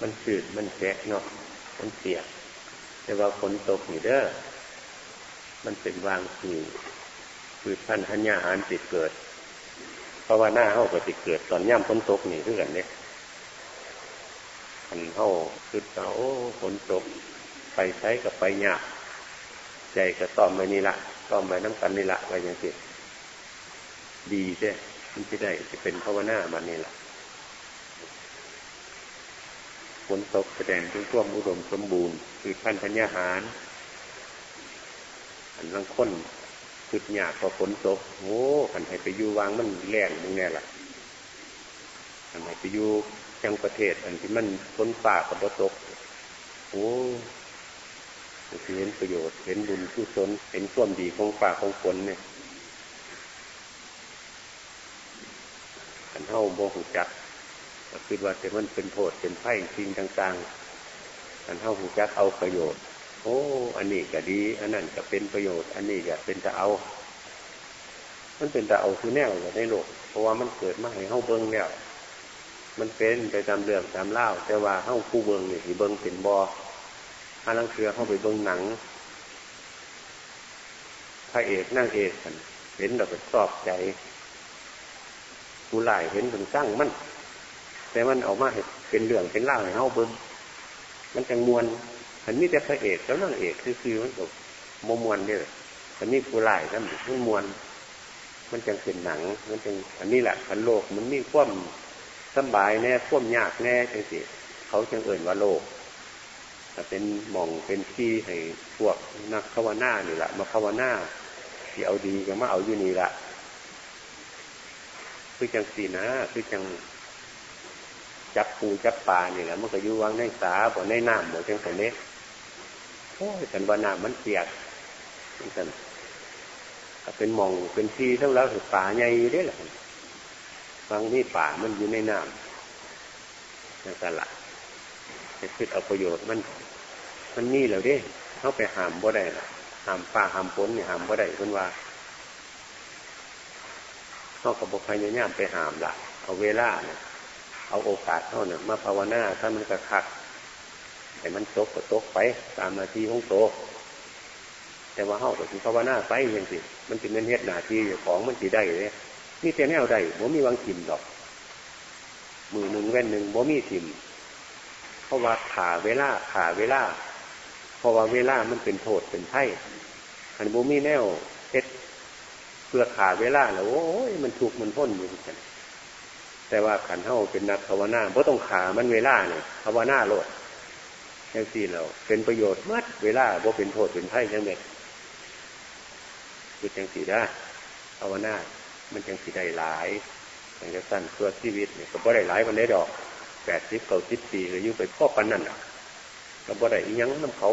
มันสืดมันแฉะเนาะมันเสียแต่ว่าฝนตกนี่เด้อมันเป็นวางคือคือท่านทัญญาหารติดเกิด เพราะว่าหน้าเข้าก็ติดเกิด ตอนย่ำฝนตกนี่เพื่อนเนี่ยอันเข้าคือเขาฝนตก ไปใช้กับไปยากใจก็ต้อมไปนี่ละต้อมไปน้ำกันนี่ละไปอย่างนี้ดีใช่มันจะได้จะเป็นภาวนามันนี่แหละ ฝนตกแสดงถึงท่วมอุดมสมบูรณ์คือพันธัญญาหาร อันลังค้นคือหยาพอฝนตกโอ้ขันให้ไปอยู่วางมันแรงมึงแน่ละขันให้ไปอยู่จังประเทศ อันที่มันฝนป่ากับตกโอ้เห็นประโยชน์เห็นบุญผู้สนเห็นท่วมดีของป่าของฝนเนี่ยขันเท่าโมหุจัก คิดว่าแต่มันเป็นโทษเป็นไพ่สิ่งต่างๆอันเท่าหูจักเอาประโยชน์ โอ้ อันนี้ก็ดี อันนั้นก็เป็นประโยชน์ อันนี้ก็เป็นจะเอา มันเป็นจะเอาคือแนวในโลก เพราะว่ามันเกิดมาให้เฮาเบิ้งแล้วมันเป็นไปตามเรื่องตามเล่า แต่ว่าเฮาผู้เบิ้งนี่ที่เบิ้งเป็นบออาลังเชือเข้าไปเบิ้งหนังพระเอกนั่งเอกกันเห็นเราเป็นชอบใจผู้หลายเห็นเป็นสร้างมัน แต่มันออกมาเป็นเรื่องเป็นล่าให้เฮาเบิ้งมันจังมวนอันนี้แต่พระเอกแล้วนางเอกคือคือมันก็มมวนเนี่ยอันนี้ผู้ไล่นั่นมันมวนมันจังเป็นหนัง มันจังอันนี้แหละพันโลก มันมีควมสบายแน่ควมยากแน่จังสิเขาจังเอ่ยว่าโลกเป็นมองเป็นที่ให้พวกนักภาวนานี่แหละมาภาวนาที่เอาดีก็มาเอาอยู่นี่ละคือจังสีนะคือจัง จับปูจับปลาเนี่ยแหละมันก็อยู่วางในสาบ่ในน้ำบ่จังสันเนี้โอ้ยสันว่าน้ำมันเปียกจังสันก็เป็นมองเป็นที่ทั้งแล้วถือป่าใหญ่ได้แหละฟังนี่ป่ามันอยู่ในน้ำนั่นกันละจะคิดเอาประโยชน์มัน มันนี่แล้วเด้เข้าไปหามบ่ได้ละหามป่าหามฝนเนี่ยหามบ่ได้เพิ่นว่าเข้ากับบกพยายามไปหามละเอาเวลาเนี่ย เอาโอกาสเท่านั้นมาภาวนาถ้ามันกระคักแต่มันตกก็ตกไป ตามนาทีของโตแต่ว่าเฮาก็คือภาวนาไปยังสิมันเป็นเงินเฮ็ดนาทีของมันสิได้เลยนี่แต่แนวใดบ่มีวางทิมดอก มือหนึ่งแว่นหนึ่งบ่มีทิมเพราะว่าขาเวลาขาเวลา เพราะว่าเวลามันเป็นโทษเป็นไพ่อันบ่มีแนวเฮ็ดเพื่อขาเวลาแล้วโอ้ยมันถูกมันพ้นอยู่กัน แต่ว่าขันเท่าเป็นนักภาวนาเพราะต้องขามันเวลาเนี่ยภาวนาโลดแค่สี่เราเป็นประโยชน์มัดเวลาเพราะเป็นโทษเป็นไพ่ทั้งเม็ดคือจังสีได้ภาวนา มันจังสีได้หลายอย่างจะสั้นเพื่อชีวิตเนี่ยก็บ่ได้หลายวันได้ดอกแปดสิบเก้าสิบปีก็อยู่ไปพ่อปันนั่นอะก็บ่ได้ยังน้ำเขา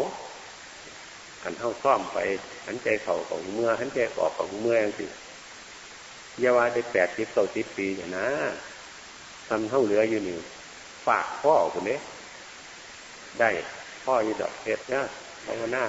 ขันเท่าซ่อมไปหันใจเข่าของเมื่อหันใจออกของเมื่อย่างสิยาวาได้แปดสิบเก้าสิบปีอย่างนะ ทำเท่าเหลืออยู่นี่ฝากพ่อคนนี้ได้พ่ออยู่ดอกเพชรนะภาวนา